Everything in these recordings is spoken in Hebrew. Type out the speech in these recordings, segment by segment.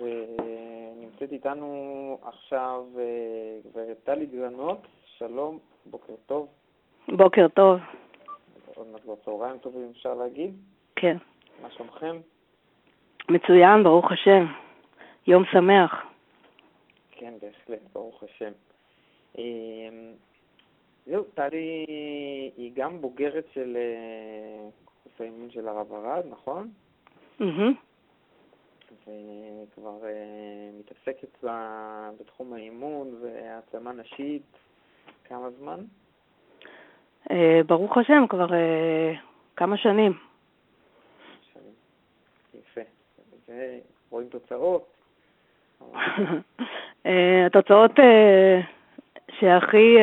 ונמצאת איתנו עכשיו גברת טלי גרנות, שלום, בוקר טוב. בוקר טוב. עוד מעט כבר צהריים טובים, אפשר להגיד? כן. מה שלומכם? מצוין, ברוך השם. יום שמח. כן, בהחלט, ברוך השם. זהו, טלי היא גם בוגרת של קורס האימון של הרב ארד, נכון? Mm-hmm. וכבר uh, מתעסקת בתחום האימון והעצמה נשית כמה זמן? Uh, ברוך השם, כבר uh, כמה שנים. שנים. יפה. ורואים תוצאות? התוצאות שהכי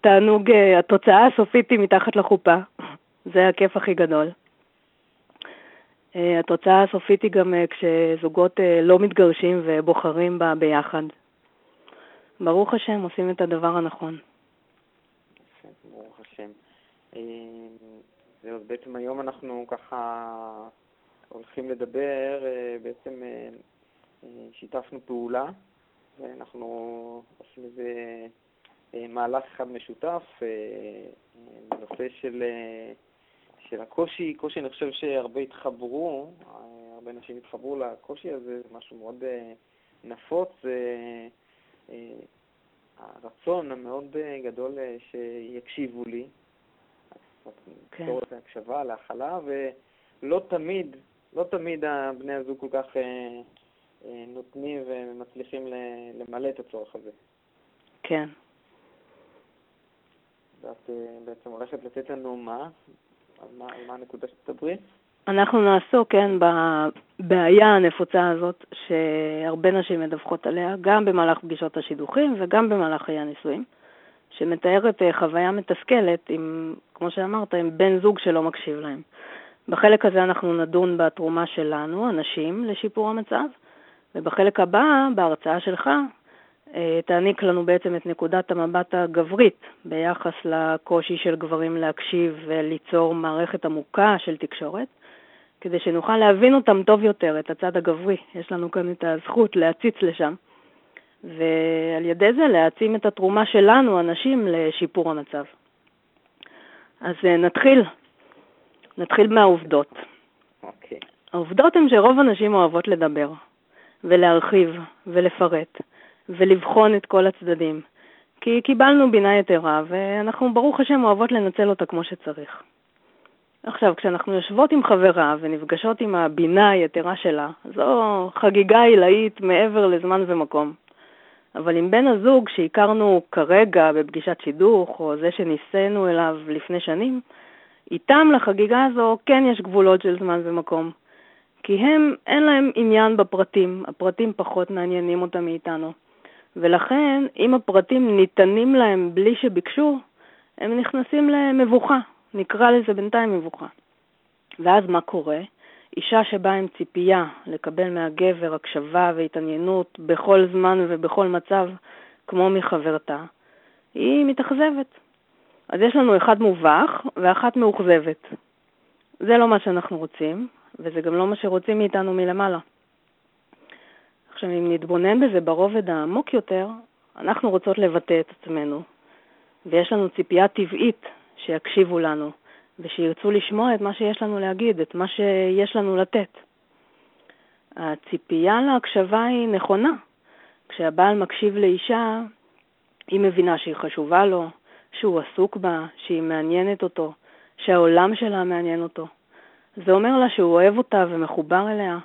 תענוג, התוצאה הסופית היא מתחת לחופה. זה הכיף הכי גדול. אה, התוצאה הסופית היא גם אה, כשזוגות אה, לא מתגרשים ובוחרים בה ביחד. ברוך השם, עושים את הדבר הנכון. ברוך השם. זהו, בעצם היום אנחנו ככה הולכים לדבר, בעצם שיתפנו פעולה, ואנחנו עושים איזה מהלך אחד משותף בנושא של של הקושי, קושי אני חושב שהרבה התחברו, הרבה אנשים התחברו לקושי הזה, זה משהו מאוד אה, נפוץ, זה אה, הרצון המאוד אה, גדול שיקשיבו לי, כן. צורך להקשבה, להכלה, ולא תמיד, לא תמיד בני הזוג כל כך נותנים ומצליחים למלא את הצורך הזה. כן. ואת בעצם הולכת לתת לנו מה? על מה, על מה הנקודה שתדברי? אנחנו נעסוק, כן, בבעיה הנפוצה הזאת שהרבה נשים מדווחות עליה, גם במהלך פגישות השידוכים וגם במהלך חיי הנישואים, שמתארת אה, חוויה מתסכלת עם, כמו שאמרת, עם בן זוג שלא מקשיב להם. בחלק הזה אנחנו נדון בתרומה שלנו, הנשים, לשיפור המצב, ובחלק הבא, בהרצאה שלך, תעניק לנו בעצם את נקודת המבט הגברית ביחס לקושי של גברים להקשיב וליצור מערכת עמוקה של תקשורת, כדי שנוכל להבין אותם טוב יותר, את הצד הגברי. יש לנו כאן את הזכות להציץ לשם, ועל ידי זה להעצים את התרומה שלנו, הנשים, לשיפור המצב. אז אה, נתחיל. נתחיל מהעובדות. Okay. אוקיי. העובדות הן שרוב הנשים אוהבות לדבר, ולהרחיב, ולפרט. ולבחון את כל הצדדים. כי קיבלנו בינה יתרה, ואנחנו ברוך השם אוהבות לנצל אותה כמו שצריך. עכשיו, כשאנחנו יושבות עם חברה ונפגשות עם הבינה היתרה שלה, זו חגיגה עילאית מעבר לזמן ומקום. אבל עם בן הזוג שהכרנו כרגע בפגישת שידוך, או זה שניסינו אליו לפני שנים, איתם לחגיגה הזו כן יש גבולות של זמן ומקום. כי הם, אין להם עניין בפרטים, הפרטים פחות מעניינים אותם מאיתנו. ולכן, אם הפרטים ניתנים להם בלי שביקשו, הם נכנסים למבוכה, נקרא לזה בינתיים מבוכה. ואז מה קורה? אישה שבאה עם ציפייה לקבל מהגבר הקשבה והתעניינות בכל זמן ובכל מצב, כמו מחברתה, היא מתאכזבת. אז יש לנו אחד מובך ואחת מאוכזבת. זה לא מה שאנחנו רוצים, וזה גם לא מה שרוצים מאיתנו מלמעלה. עכשיו, אם נתבונן בזה ברובד העמוק יותר, אנחנו רוצות לבטא את עצמנו, ויש לנו ציפייה טבעית שיקשיבו לנו, ושירצו לשמוע את מה שיש לנו להגיד, את מה שיש לנו לתת. הציפייה להקשבה היא נכונה. כשהבעל מקשיב לאישה, היא מבינה שהיא חשובה לו, שהוא עסוק בה, שהיא מעניינת אותו, שהעולם שלה מעניין אותו. זה אומר לה שהוא אוהב אותה ומחובר אליה,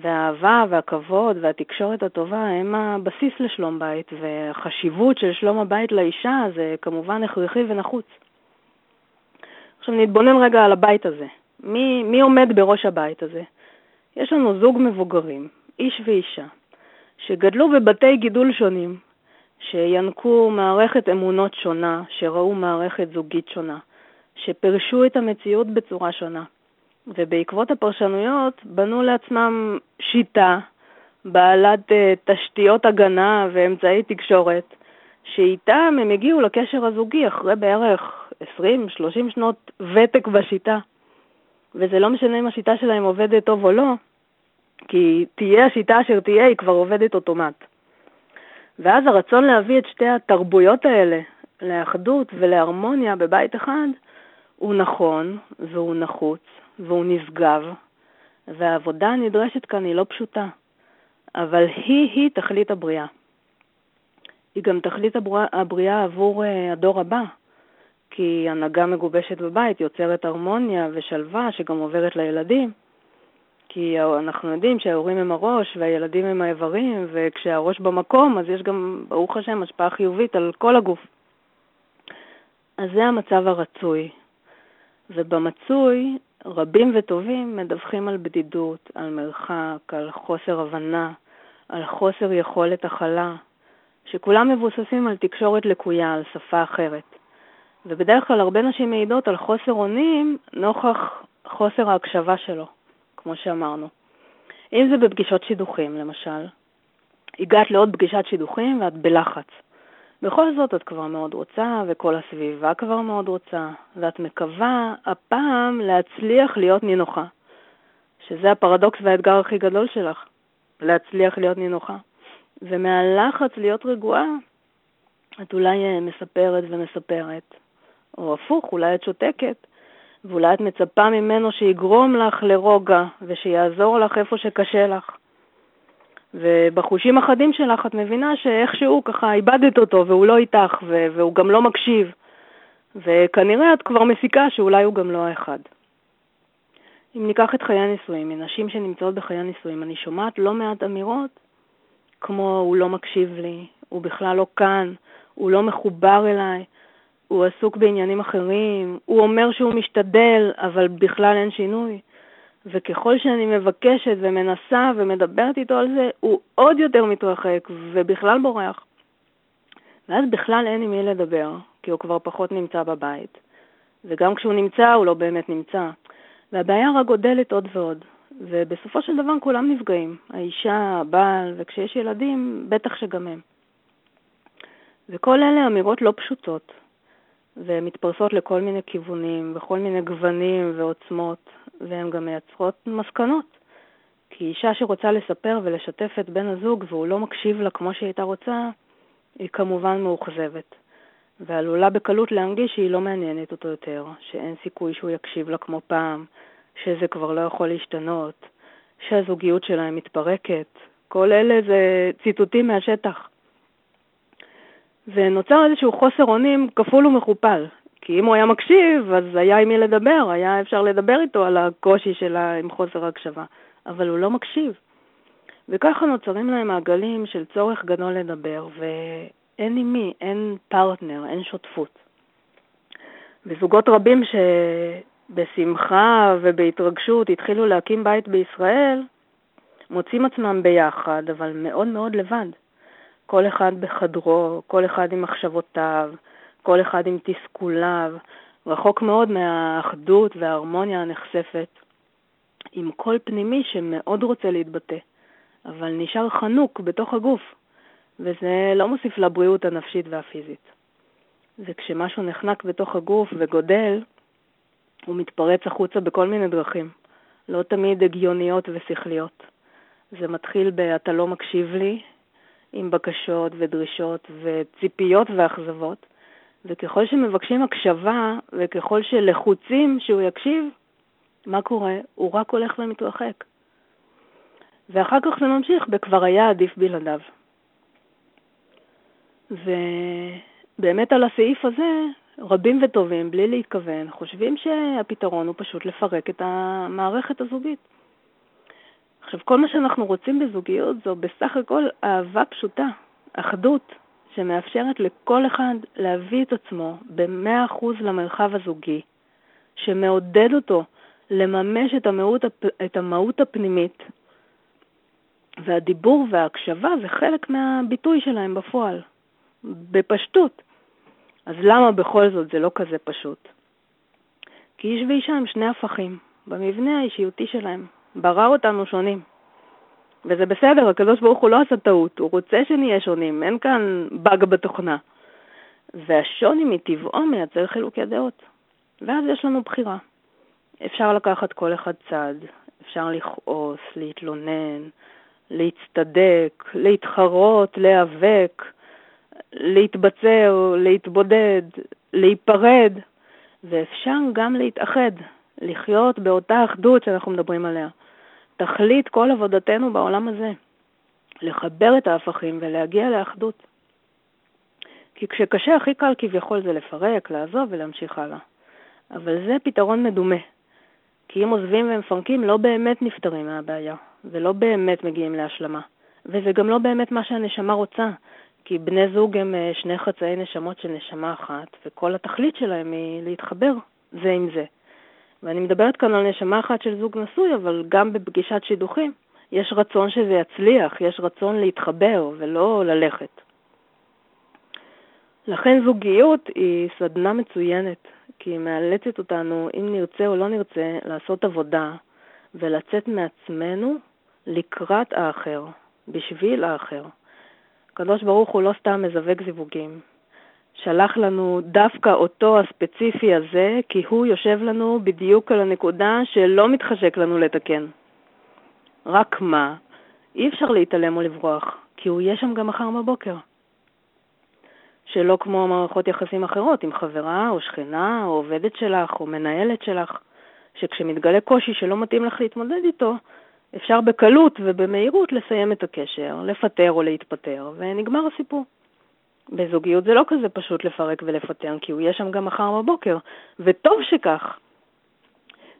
והאהבה והכבוד והתקשורת הטובה הם הבסיס לשלום בית, והחשיבות של שלום הבית לאישה זה כמובן הכרחי ונחוץ. עכשיו נתבונן רגע על הבית הזה. מי, מי עומד בראש הבית הזה? יש לנו זוג מבוגרים, איש ואישה, שגדלו בבתי גידול שונים, שינקו מערכת אמונות שונה, שראו מערכת זוגית שונה, שפרשו את המציאות בצורה שונה. ובעקבות הפרשנויות בנו לעצמם שיטה בעלת uh, תשתיות הגנה ואמצעי תקשורת, שאיתם הם הגיעו לקשר הזוגי אחרי בערך 20-30 שנות ותק בשיטה. וזה לא משנה אם השיטה שלהם עובדת טוב או לא, כי תהיה השיטה אשר תהיה, היא כבר עובדת אוטומט. ואז הרצון להביא את שתי התרבויות האלה לאחדות ולהרמוניה בבית אחד, הוא נכון והוא נחוץ והוא נשגב, והעבודה הנדרשת כאן היא לא פשוטה, אבל היא-היא תכלית הבריאה. היא גם תכלית הבריאה עבור אה, הדור הבא, כי הנהגה מגובשת בבית יוצרת הרמוניה ושלווה שגם עוברת לילדים. כי אנחנו יודעים שההורים הם הראש והילדים הם האיברים, וכשהראש במקום אז יש גם, ברוך השם, השפעה חיובית על כל הגוף. אז זה המצב הרצוי. ובמצוי, רבים וטובים מדווחים על בדידות, על מרחק, על חוסר הבנה, על חוסר יכולת הכלה, שכולם מבוססים על תקשורת לקויה, על שפה אחרת. ובדרך כלל הרבה נשים מעידות על חוסר אונים נוכח חוסר ההקשבה שלו, כמו שאמרנו. אם זה בפגישות שידוכים, למשל, הגעת לעוד פגישת שידוכים ואת בלחץ. בכל זאת את כבר מאוד רוצה, וכל הסביבה כבר מאוד רוצה, ואת מקווה הפעם להצליח להיות נינוחה, שזה הפרדוקס והאתגר הכי גדול שלך, להצליח להיות נינוחה. ומהלחץ להיות רגועה, את אולי אה, מספרת ומספרת, או הפוך, אולי את שותקת, ואולי את מצפה ממנו שיגרום לך לרוגע ושיעזור לך איפה שקשה לך. ובחושים החדים שלך את מבינה שאיכשהו ככה איבדת אותו והוא לא איתך והוא גם לא מקשיב. וכנראה את כבר מסיקה שאולי הוא גם לא האחד. אם ניקח את חיי הנישואים, מנשים שנמצאות בחיי הנישואים, אני שומעת לא מעט אמירות כמו הוא לא מקשיב לי, הוא בכלל לא כאן, הוא לא מחובר אליי, הוא עסוק בעניינים אחרים, הוא אומר שהוא משתדל, אבל בכלל אין שינוי. וככל שאני מבקשת ומנסה ומדברת איתו על זה, הוא עוד יותר מתרחק ובכלל בורח. ואז בכלל אין עם מי לדבר, כי הוא כבר פחות נמצא בבית. וגם כשהוא נמצא, הוא לא באמת נמצא. והבעיה רק גודלת עוד ועוד. ובסופו של דבר כולם נפגעים, האישה, הבעל, וכשיש ילדים, בטח שגם הם. וכל אלה אמירות לא פשוטות, ומתפרסות לכל מיני כיוונים, בכל מיני גוונים ועוצמות, והן גם מייצרות מסקנות. כי אישה שרוצה לספר ולשתף את בן הזוג והוא לא מקשיב לה כמו שהיא הייתה רוצה, היא כמובן מאוכזבת, ועלולה בקלות להנגיש שהיא לא מעניינת אותו יותר, שאין סיכוי שהוא יקשיב לה כמו פעם, שזה כבר לא יכול להשתנות, שהזוגיות שלהם מתפרקת. כל אלה זה ציטוטים מהשטח. ונוצר איזשהו חוסר אונים כפול ומכופל, כי אם הוא היה מקשיב, אז היה עם מי לדבר, היה אפשר לדבר איתו על הקושי שלה עם חוסר הקשבה, אבל הוא לא מקשיב. וככה נוצרים להם מעגלים של צורך גדול לדבר, ואין עם מי, אין פרטנר, אין שותפות. וזוגות רבים שבשמחה ובהתרגשות התחילו להקים בית בישראל, מוצאים עצמם ביחד, אבל מאוד מאוד לבד. כל אחד בחדרו, כל אחד עם מחשבותיו, כל אחד עם תסכוליו, רחוק מאוד מהאחדות וההרמוניה הנחשפת, עם קול פנימי שמאוד רוצה להתבטא, אבל נשאר חנוק בתוך הגוף, וזה לא מוסיף לבריאות הנפשית והפיזית. וכשמשהו נחנק בתוך הגוף וגודל, הוא מתפרץ החוצה בכל מיני דרכים, לא תמיד הגיוניות ושכליות. זה מתחיל ב"אתה לא מקשיב לי", עם בקשות ודרישות וציפיות ואכזבות, וככל שמבקשים הקשבה, וככל שלחוצים שהוא יקשיב, מה קורה? הוא רק הולך ומתרחק. ואחר כך זה ממשיך בכבר היה עדיף בלעדיו. ובאמת על הסעיף הזה, רבים וטובים, בלי להתכוון, חושבים שהפתרון הוא פשוט לפרק את המערכת הזוגית. עכשיו, כל מה שאנחנו רוצים בזוגיות זו בסך הכל אהבה פשוטה, אחדות, שמאפשרת לכל אחד להביא את עצמו ב-100% למרחב הזוגי, שמעודד אותו לממש את המהות, את המהות הפנימית, והדיבור וההקשבה זה חלק מהביטוי שלהם בפועל, בפשטות. אז למה בכל זאת זה לא כזה פשוט? כי איש ואישה הם שני הפכים במבנה האישיותי שלהם. ברא אותנו שונים. וזה בסדר, הקדוש ברוך הוא לא עשה טעות, הוא רוצה שנהיה שונים, אין כאן באג בתוכנה. והשוני מטבעו מייצר חילוקי דעות. ואז יש לנו בחירה. אפשר לקחת כל אחד צעד, אפשר לכעוס, להתלונן, להצטדק, להתחרות, להיאבק, להתבצר, להתבודד, להיפרד, ואפשר גם להתאחד, לחיות באותה אחדות שאנחנו מדברים עליה. תכלית כל עבודתנו בעולם הזה, לחבר את ההפכים ולהגיע לאחדות. כי כשקשה הכי קל כביכול זה לפרק, לעזוב ולהמשיך הלאה. אבל זה פתרון מדומה. כי אם עוזבים ומפרקים לא באמת נפטרים מהבעיה, ולא באמת מגיעים להשלמה. וזה גם לא באמת מה שהנשמה רוצה, כי בני זוג הם אה, שני חצאי נשמות של נשמה אחת, וכל התכלית שלהם היא להתחבר זה עם זה. ואני מדברת כאן על נשמה אחת של זוג נשוי, אבל גם בפגישת שידוכים יש רצון שזה יצליח, יש רצון להתחבר ולא ללכת. לכן זוגיות היא סדנה מצוינת, כי היא מאלצת אותנו, אם נרצה או לא נרצה, לעשות עבודה ולצאת מעצמנו לקראת האחר, בשביל האחר. הקדוש ברוך הוא לא סתם מזווג זיווגים. שלח לנו דווקא אותו הספציפי הזה, כי הוא יושב לנו בדיוק על הנקודה שלא מתחשק לנו לתקן. רק מה? אי אפשר להתעלם או לברוח, כי הוא יהיה שם גם מחר בבוקר. שלא כמו מערכות יחסים אחרות, עם חברה או שכנה או עובדת שלך או מנהלת שלך, שכשמתגלה קושי שלא מתאים לך להתמודד איתו, אפשר בקלות ובמהירות לסיים את הקשר, לפטר או להתפטר, ונגמר הסיפור. בזוגיות זה לא כזה פשוט לפרק ולפטר, כי הוא יהיה שם גם מחר בבוקר, וטוב שכך.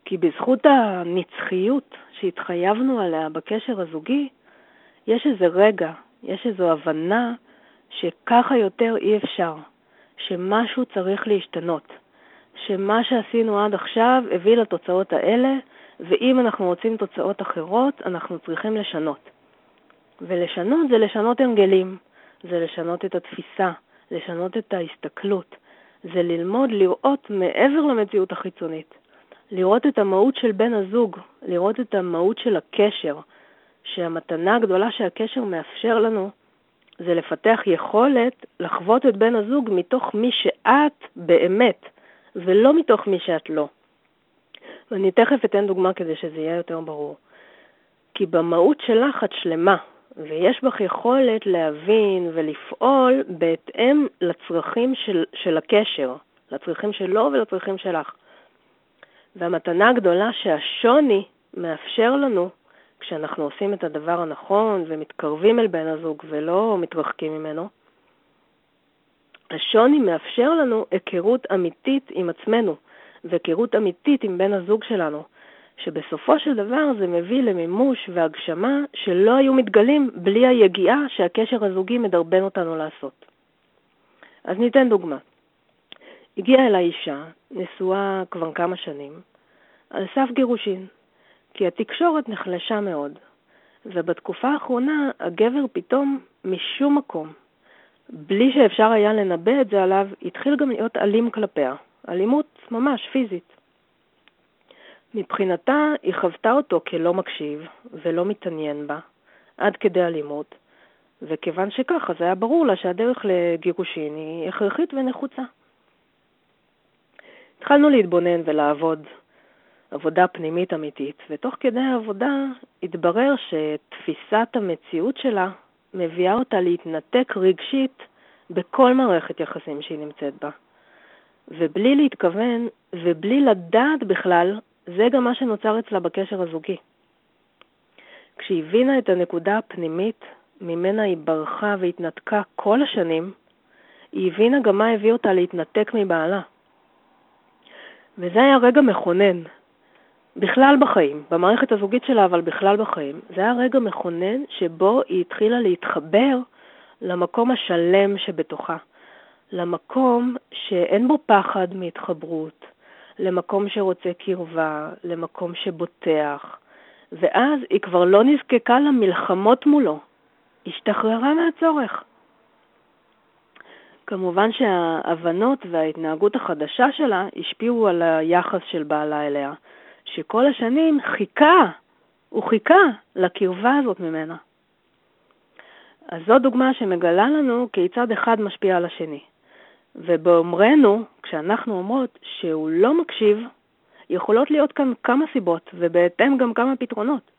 כי בזכות הנצחיות שהתחייבנו עליה בקשר הזוגי, יש איזה רגע, יש איזו הבנה שככה יותר אי אפשר, שמשהו צריך להשתנות, שמה שעשינו עד עכשיו הביא לתוצאות האלה, ואם אנחנו רוצים תוצאות אחרות, אנחנו צריכים לשנות. ולשנות זה לשנות הרגלים, זה לשנות את התפיסה, לשנות את ההסתכלות, זה ללמוד לראות מעבר למציאות החיצונית, לראות את המהות של בן הזוג, לראות את המהות של הקשר, שהמתנה הגדולה שהקשר מאפשר לנו זה לפתח יכולת לחוות את בן הזוג מתוך מי שאת באמת, ולא מתוך מי שאת לא. ואני תכף אתן דוגמה כדי שזה יהיה יותר ברור. כי במהות שלך את שלמה, ויש בך יכולת להבין ולפעול בהתאם לצרכים של, של הקשר, לצרכים שלו ולצרכים שלך. והמתנה הגדולה שהשוני מאפשר לנו, כשאנחנו עושים את הדבר הנכון ומתקרבים אל בן הזוג ולא מתרחקים ממנו, השוני מאפשר לנו היכרות אמיתית עם עצמנו והיכרות אמיתית עם בן הזוג שלנו, שבסופו של דבר זה מביא למימוש והגשמה שלא היו מתגלים בלי היגיעה שהקשר הזוגי מדרבן אותנו לעשות. אז ניתן דוגמה. הגיעה אליי אישה, נשואה כבר כמה שנים, על סף גירושין, כי התקשורת נחלשה מאוד, ובתקופה האחרונה הגבר פתאום, משום מקום, בלי שאפשר היה לנבא את זה עליו, התחיל גם להיות אלים כלפיה, אלימות ממש פיזית. מבחינתה היא חוותה אותו כלא מקשיב ולא מתעניין בה, עד כדי אלימות, וכיוון שכך, אז היה ברור לה שהדרך לגירושין היא הכרחית ונחוצה. התחלנו להתבונן ולעבוד עבודה פנימית אמיתית, ותוך כדי העבודה התברר שתפיסת המציאות שלה מביאה אותה להתנתק רגשית בכל מערכת יחסים שהיא נמצאת בה. ובלי להתכוון ובלי לדעת בכלל זה גם מה שנוצר אצלה בקשר הזוגי. כשהיא הבינה את הנקודה הפנימית ממנה היא ברחה והתנתקה כל השנים, היא הבינה גם מה הביא אותה להתנתק מבעלה. וזה היה רגע מכונן, בכלל בחיים, במערכת הזוגית שלה, אבל בכלל בחיים. זה היה רגע מכונן שבו היא התחילה להתחבר למקום השלם שבתוכה, למקום שאין בו פחד מהתחברות, למקום שרוצה קרבה, למקום שבוטח, ואז היא כבר לא נזקקה למלחמות מולו, השתחררה מהצורך. כמובן שההבנות וההתנהגות החדשה שלה השפיעו על היחס של בעלה אליה, שכל השנים חיכה, הוא חיכה לקרבה הזאת ממנה. אז זו דוגמה שמגלה לנו כיצד אחד משפיע על השני. ובאומרנו, כשאנחנו אומרות שהוא לא מקשיב, יכולות להיות כאן כמה סיבות, ובהתאם גם כמה פתרונות.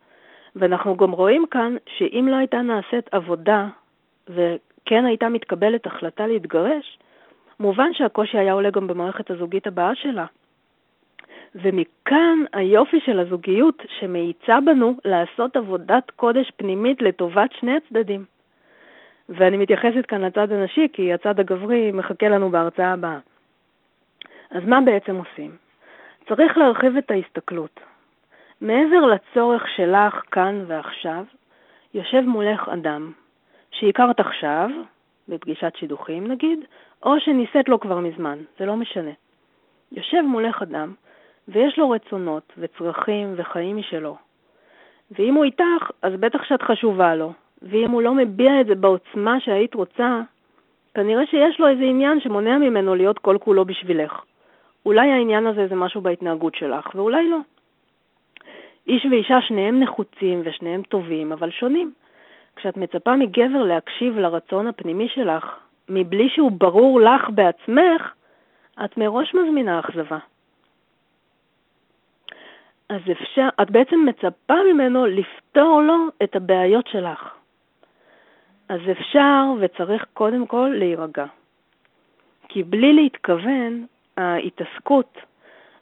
ואנחנו גם רואים כאן שאם לא הייתה נעשית עבודה, וכן הייתה מתקבלת החלטה להתגרש, מובן שהקושי היה עולה גם במערכת הזוגית הבאה שלה. ומכאן היופי של הזוגיות שמאיצה בנו לעשות עבודת קודש פנימית לטובת שני הצדדים. ואני מתייחסת כאן לצד הנשי, כי הצד הגברי מחכה לנו בהרצאה הבאה. אז מה בעצם עושים? צריך להרחיב את ההסתכלות. מעבר לצורך שלך כאן ועכשיו, יושב מולך אדם שהכרת עכשיו, בפגישת שידוכים נגיד, או שנישאת לו כבר מזמן, זה לא משנה. יושב מולך אדם ויש לו רצונות וצרכים וחיים משלו. ואם הוא איתך, אז בטח שאת חשובה לו, ואם הוא לא מביע את זה בעוצמה שהיית רוצה, כנראה שיש לו איזה עניין שמונע ממנו להיות כל כולו בשבילך. אולי העניין הזה זה משהו בהתנהגות שלך, ואולי לא. איש ואישה שניהם נחוצים ושניהם טובים, אבל שונים. כשאת מצפה מגבר להקשיב לרצון הפנימי שלך, מבלי שהוא ברור לך בעצמך, את מראש מזמינה אכזבה. אז אפשר, את בעצם מצפה ממנו לפתור לו את הבעיות שלך. אז אפשר וצריך קודם כל להירגע. כי בלי להתכוון, ההתעסקות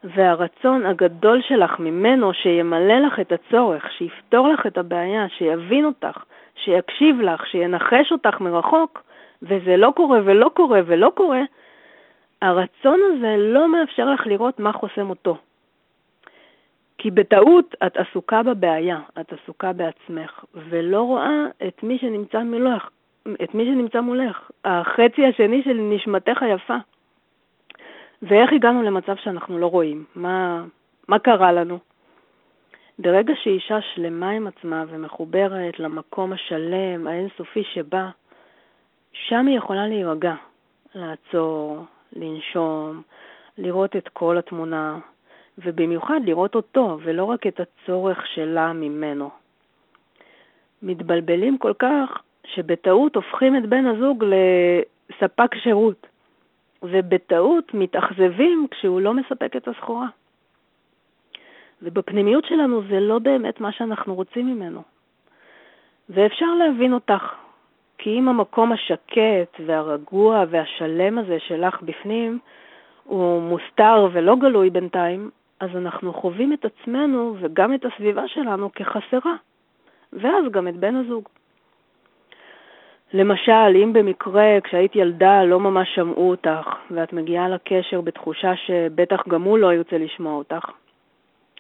והרצון הגדול שלך ממנו שימלא לך את הצורך, שיפתור לך את הבעיה, שיבין אותך, שיקשיב לך, שינחש אותך מרחוק, וזה לא קורה ולא קורה ולא קורה, הרצון הזה לא מאפשר לך לראות מה חוסם אותו. כי בטעות את עסוקה בבעיה, את עסוקה בעצמך, ולא רואה את מי שנמצא מולך, את מי שנמצא מולך, החצי השני של נשמתך היפה. ואיך הגענו למצב שאנחנו לא רואים? מה, מה קרה לנו? ברגע שאישה שלמה עם עצמה ומחוברת למקום השלם, האינסופי שבה, שם היא יכולה להירגע, לעצור, לנשום, לראות את כל התמונה, ובמיוחד לראות אותו, ולא רק את הצורך שלה ממנו. מתבלבלים כל כך, שבטעות הופכים את בן הזוג לספק שירות, ובטעות מתאכזבים כשהוא לא מספק את הסחורה. ובפנימיות שלנו זה לא באמת מה שאנחנו רוצים ממנו. ואפשר להבין אותך, כי אם המקום השקט והרגוע והשלם הזה שלך בפנים הוא מוסתר ולא גלוי בינתיים, אז אנחנו חווים את עצמנו וגם את הסביבה שלנו כחסרה, ואז גם את בן הזוג. למשל, אם במקרה כשהיית ילדה לא ממש שמעו אותך, ואת מגיעה לקשר בתחושה שבטח גם הוא לא ירצה לשמוע אותך,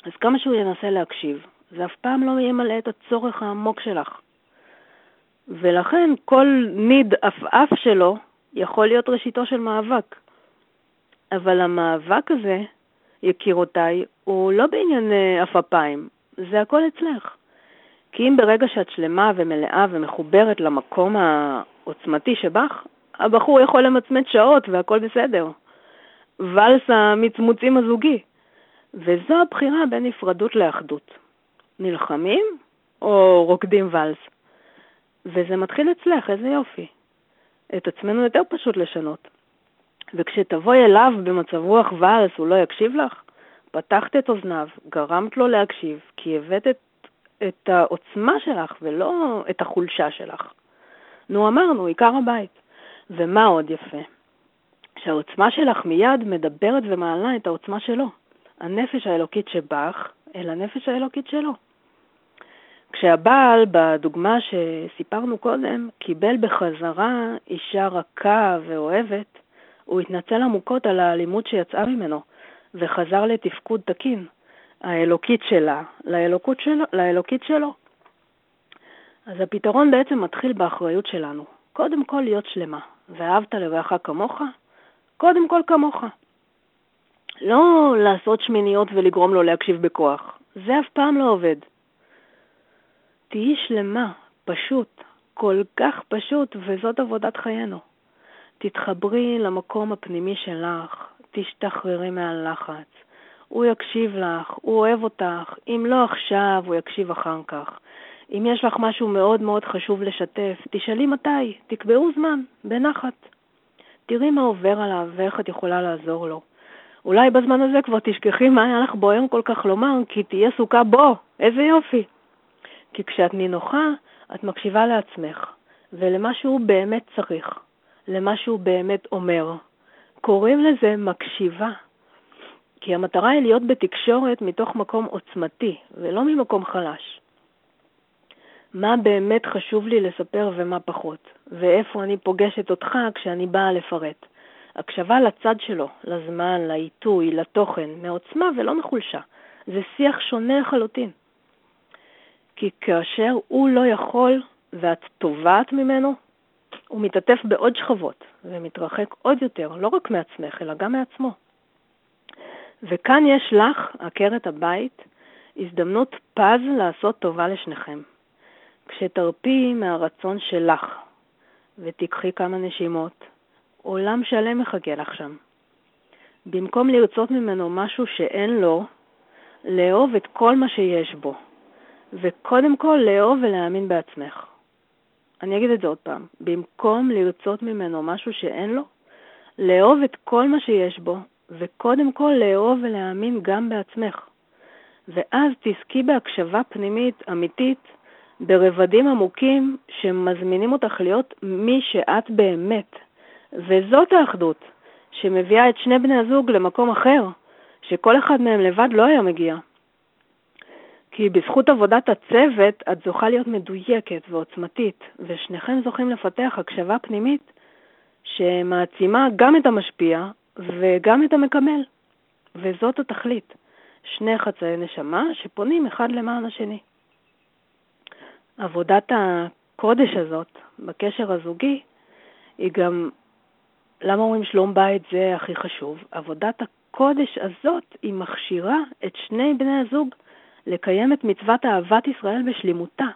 אז כמה שהוא ינסה להקשיב, זה אף פעם לא ימלא את הצורך העמוק שלך. ולכן כל ניד עפעף שלו יכול להיות ראשיתו של מאבק. אבל המאבק הזה, יקירותיי, הוא לא בעניין אה, עפעפיים, זה הכל אצלך. כי אם ברגע שאת שלמה ומלאה ומחוברת למקום העוצמתי שבך, הבחור יכול למצמץ שעות והכל בסדר. ואלס המצמוצים הזוגי. וזו הבחירה בין נפרדות לאחדות. נלחמים או רוקדים ואלס? וזה מתחיל אצלך, איזה יופי. את עצמנו יותר פשוט לשנות. וכשתבואי אליו במצב רוח ואלס, הוא לא יקשיב לך? פתחת את אוזניו, גרמת לו להקשיב, כי הבאת את, את העוצמה שלך ולא את החולשה שלך. נו, אמרנו, עיקר הבית. ומה עוד יפה? שהעוצמה שלך מיד מדברת ומעלה את העוצמה שלו. הנפש האלוקית שבך אל הנפש האלוקית שלו. כשהבעל, בדוגמה שסיפרנו קודם, קיבל בחזרה אישה רכה ואוהבת, הוא התנצל עמוקות על האלימות שיצאה ממנו, וחזר לתפקוד תקין, האלוקית שלה, לאלוקות שלו, לאלוקית שלו. אז הפתרון בעצם מתחיל באחריות שלנו. קודם כל להיות שלמה, ואהבת לרעך כמוך, קודם כל כמוך. לא לעשות שמיניות ולגרום לו להקשיב בכוח, זה אף פעם לא עובד. תהיי שלמה, פשוט, כל כך פשוט, וזאת עבודת חיינו. תתחברי למקום הפנימי שלך, תשתחררי מהלחץ. הוא יקשיב לך, הוא אוהב אותך, אם לא עכשיו, הוא יקשיב אחר כך. אם יש לך משהו מאוד מאוד חשוב לשתף, תשאלי מתי, תקבעו זמן, בנחת. תראי מה עובר עליו ואיך את יכולה לעזור לו. אולי בזמן הזה כבר תשכחי מה היה לך בוער כל כך לומר, כי תהיה עסוקה בו, איזה יופי. כי כשאת נינוחה, את מקשיבה לעצמך, ולמה שהוא באמת צריך, למה שהוא באמת אומר. קוראים לזה מקשיבה. כי המטרה היא להיות בתקשורת מתוך מקום עוצמתי, ולא ממקום חלש. מה באמת חשוב לי לספר ומה פחות, ואיפה אני פוגשת אותך כשאני באה לפרט. הקשבה לצד שלו, לזמן, לעיתוי, לתוכן, מעוצמה ולא מחולשה. זה שיח שונה לחלוטין. כי כאשר הוא לא יכול ואת תובעת ממנו, הוא מתעטף בעוד שכבות ומתרחק עוד יותר, לא רק מעצמך, אלא גם מעצמו. וכאן יש לך, עקרת הבית, הזדמנות פז לעשות טובה לשניכם. כשתרפי מהרצון שלך ותיקחי כמה נשימות, עולם שלם מחכה לך שם. במקום לרצות ממנו משהו שאין לו, לאהוב את כל מה שיש בו, וקודם כל לאהוב ולהאמין בעצמך. אני אגיד את זה עוד פעם, במקום לרצות ממנו משהו שאין לו, לאהוב את כל מה שיש בו, וקודם כל לאהוב ולהאמין גם בעצמך. ואז תזכי בהקשבה פנימית אמיתית, ברבדים עמוקים שמזמינים אותך להיות מי שאת באמת. וזאת האחדות, שמביאה את שני בני הזוג למקום אחר, שכל אחד מהם לבד לא היה מגיע. כי בזכות עבודת הצוות את זוכה להיות מדויקת ועוצמתית, ושניכם זוכים לפתח הקשבה פנימית שמעצימה גם את המשפיע וגם את המקבל. וזאת התכלית, שני חצאי נשמה שפונים אחד למען השני. עבודת הקודש הזאת בקשר הזוגי היא גם, למה אומרים שלום בית זה הכי חשוב? עבודת הקודש הזאת היא מכשירה את שני בני הזוג לקיים את מצוות אהבת ישראל בשלימותה.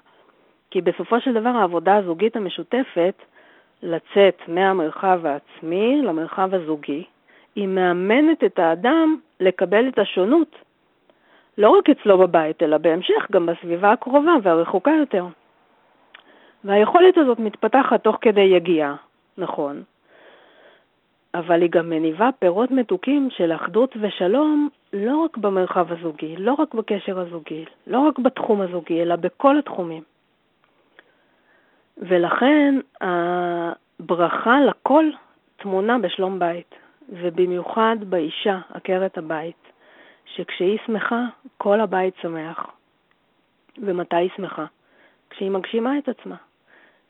כי בסופו של דבר העבודה הזוגית המשותפת, לצאת מהמרחב העצמי למרחב הזוגי, היא מאמנת את האדם לקבל את השונות, לא רק אצלו בבית, אלא בהמשך גם בסביבה הקרובה והרחוקה יותר. והיכולת הזאת מתפתחת תוך כדי יגיעה, נכון, אבל היא גם מניבה פירות מתוקים של אחדות ושלום לא רק במרחב הזוגי, לא רק בקשר הזוגי, לא רק בתחום הזוגי, אלא בכל התחומים. ולכן הברכה לכל תמונה בשלום בית, ובמיוחד באישה, עקרת הבית, שכשהיא שמחה, כל הבית שמח. ומתי היא שמחה? כשהיא מגשימה את עצמה,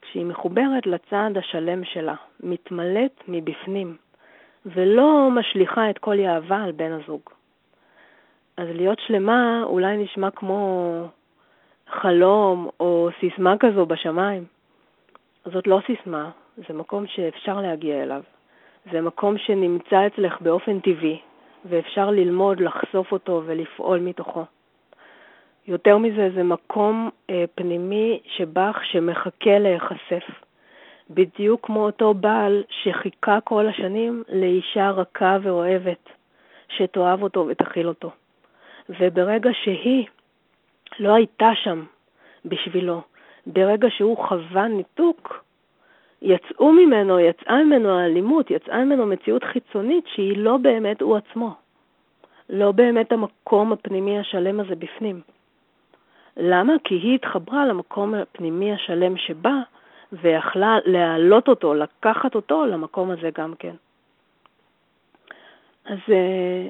כשהיא מחוברת לצד השלם שלה, מתמלאת מבפנים, ולא משליכה את כל יהבה על בן הזוג. אז להיות שלמה אולי נשמע כמו חלום או סיסמה כזו בשמיים. זאת לא סיסמה, זה מקום שאפשר להגיע אליו. זה מקום שנמצא אצלך באופן טבעי, ואפשר ללמוד, לחשוף אותו ולפעול מתוכו. יותר מזה, זה מקום אה, פנימי שבך שמחכה להיחשף. בדיוק כמו אותו בעל שחיכה כל השנים לאישה רכה ואוהבת, שתאהב אותו ותכיל אותו. וברגע שהיא לא הייתה שם בשבילו, ברגע שהוא חווה ניתוק, יצאו ממנו, יצאה ממנו האלימות, יצאה ממנו מציאות חיצונית שהיא לא באמת הוא עצמו. לא באמת המקום הפנימי השלם הזה בפנים. למה? כי היא התחברה למקום הפנימי השלם שבה, ויכלה להעלות אותו, לקחת אותו למקום הזה גם כן. אז אה,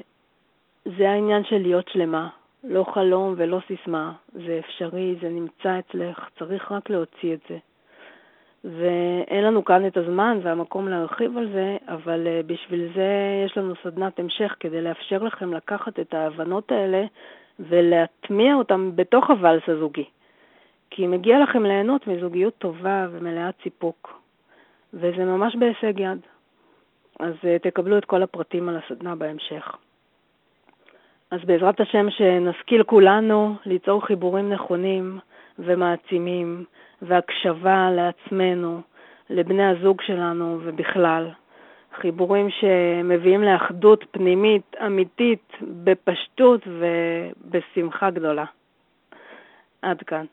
זה העניין של להיות שלמה, לא חלום ולא סיסמה, זה אפשרי, זה נמצא אצלך, צריך רק להוציא את זה. ואין לנו כאן את הזמן והמקום להרחיב על זה, אבל אה, בשביל זה יש לנו סדנת המשך כדי לאפשר לכם לקחת את ההבנות האלה ולהטמיע אותן בתוך הוואלס הזוגי. כי מגיע לכם ליהנות מזוגיות טובה ומלאת סיפוק, וזה ממש בהישג יד. אז אה, תקבלו את כל הפרטים על הסדנה בהמשך. אז בעזרת השם שנשכיל כולנו ליצור חיבורים נכונים ומעצימים והקשבה לעצמנו, לבני הזוג שלנו ובכלל. חיבורים שמביאים לאחדות פנימית אמיתית בפשטות ובשמחה גדולה. עד כאן.